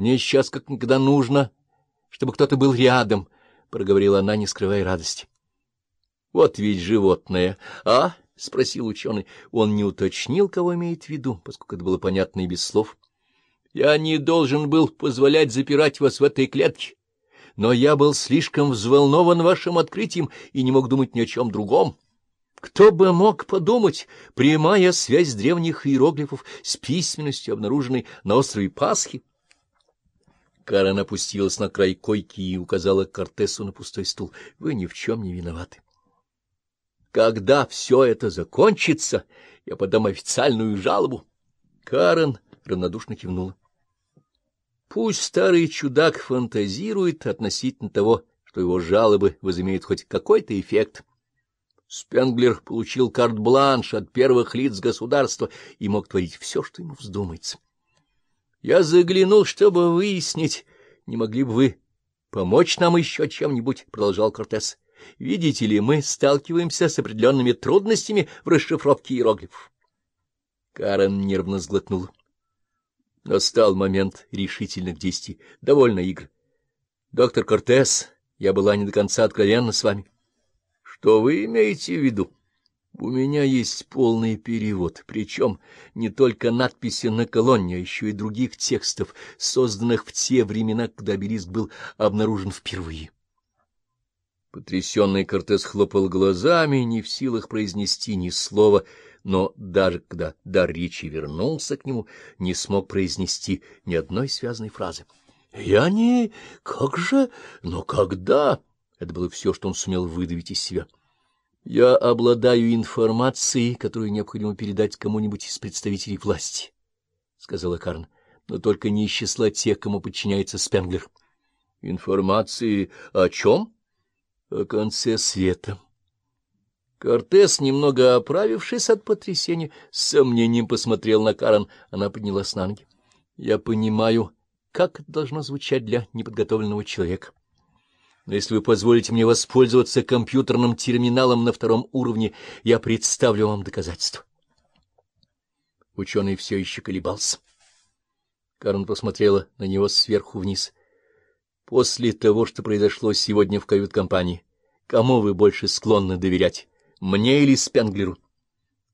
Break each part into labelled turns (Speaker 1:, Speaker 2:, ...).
Speaker 1: Мне сейчас как никогда нужно, чтобы кто-то был рядом, — проговорила она, не скрывая радости. — Вот ведь животное, а? — спросил ученый. Он не уточнил, кого имеет в виду, поскольку это было понятно и без слов. — Я не должен был позволять запирать вас в этой клетке, но я был слишком взволнован вашим открытием и не мог думать ни о чем другом. Кто бы мог подумать, прямая связь древних иероглифов с письменностью, обнаруженной на острове Пасхи? Карен опустилась на край койки и указала Кортесу на пустой стул. — Вы ни в чем не виноваты. Когда все это закончится, я подам официальную жалобу. Карен равнодушно кивнула. Пусть старый чудак фантазирует относительно того, что его жалобы возымеют хоть какой-то эффект. Спенглер получил карт-бланш от первых лиц государства и мог творить все, что ему вздумается. Я заглянул, чтобы выяснить, не могли бы вы помочь нам еще чем-нибудь, — продолжал Кортес. Видите ли, мы сталкиваемся с определенными трудностями в расшифровке иероглифов. Карен нервно сглотнул. Настал момент решительных действий. Довольно игр. Доктор Кортес, я была не до конца откровенна с вами. Что вы имеете в виду? У меня есть полный перевод, причем не только надписи на колонне, а еще и других текстов, созданных в те времена, когда обелиск был обнаружен впервые. Потрясенный Кортес хлопал глазами, не в силах произнести ни слова, но даже когда дар речи вернулся к нему, не смог произнести ни одной связанной фразы. — Я не... Как же... Но когда... Это было все, что он сумел выдавить из себя. — Я обладаю информацией, которую необходимо передать кому-нибудь из представителей власти, — сказала Карн, — но только не из числа тех, кому подчиняется Спенглер. — Информации о чем? — о конце света. Кортес, немного оправившись от потрясения, с сомнением посмотрел на Карен. Она поднялась на ноги. — Я понимаю, как это должно звучать для неподготовленного человека. Но если вы позволите мне воспользоваться компьютерным терминалом на втором уровне, я представлю вам доказательства. Ученый все еще колебался. Карен посмотрела на него сверху вниз — После того, что произошло сегодня в кают-компании, кому вы больше склонны доверять, мне или Спенглеру?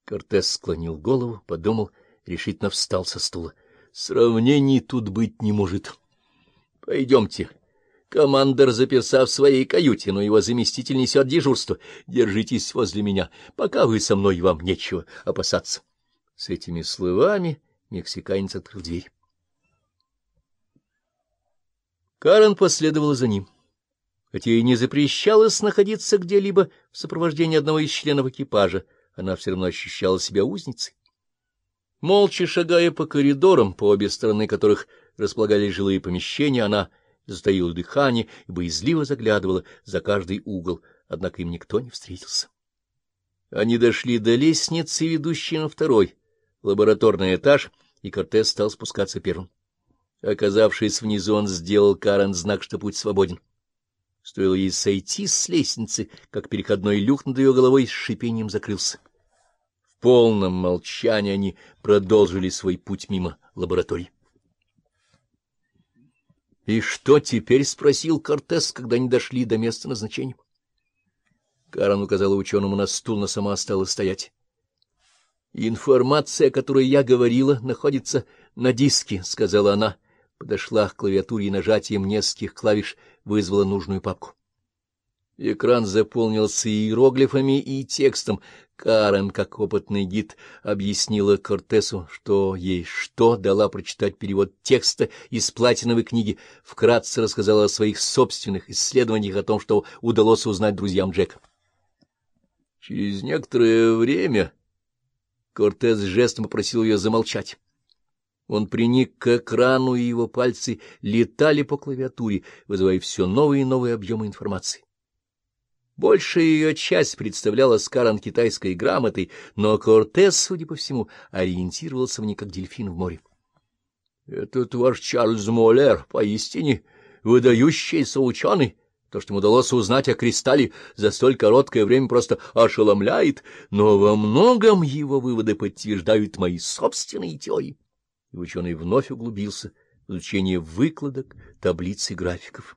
Speaker 1: Кортес склонил голову, подумал, решительно встал со стула. Сравнений тут быть не может. Пойдемте. Командор заперся в своей каюте, но его заместитель несет дежурство. Держитесь возле меня, пока вы со мной, вам нечего опасаться. С этими словами мексиканец открыл дверь. Карен последовала за ним. Хотя ей не запрещалось находиться где-либо в сопровождении одного из членов экипажа, она все равно ощущала себя узницей. Молча шагая по коридорам, по обе стороны которых располагались жилые помещения, она затаила дыхание и боязливо заглядывала за каждый угол, однако им никто не встретился. Они дошли до лестницы, ведущей на второй, лабораторный этаж, и Кортес стал спускаться первым. Оказавшись внизу, он сделал Карен знак, что путь свободен. Стоило ей сойти с лестницы, как переходной люк над ее головой с шипением закрылся. В полном молчании они продолжили свой путь мимо лаборатории. — И что теперь? — спросил Кортес, когда они дошли до места назначения. Карен указала ученому на стул, но сама осталась стоять. — Информация, о которой я говорила, находится на диске, — сказала она подошла к клавиатуре и нажатием нескольких клавиш вызвала нужную папку. Экран заполнился иероглифами и текстом. Карен, как опытный гид, объяснила Кортесу, что ей что дала прочитать перевод текста из платиновой книги, вкратце рассказала о своих собственных исследованиях о том, что удалось узнать друзьям Джека. Через некоторое время Кортес жестом попросил ее замолчать. Он приник к экрану, и его пальцы летали по клавиатуре, вызывая все новые и новые объемы информации. Большая ее часть представляла Скаран китайской грамотой, но Кортес, судя по всему, ориентировался в ней как дельфин в море. — Этот ваш Чарльз Моллер поистине выдающийся ученый. То, что ему удалось узнать о кристалле за столь короткое время, просто ошеломляет, но во многом его выводы подтверждают мои собственные теории и ученый вновь углубился изучение выкладок, таблиц и графиков.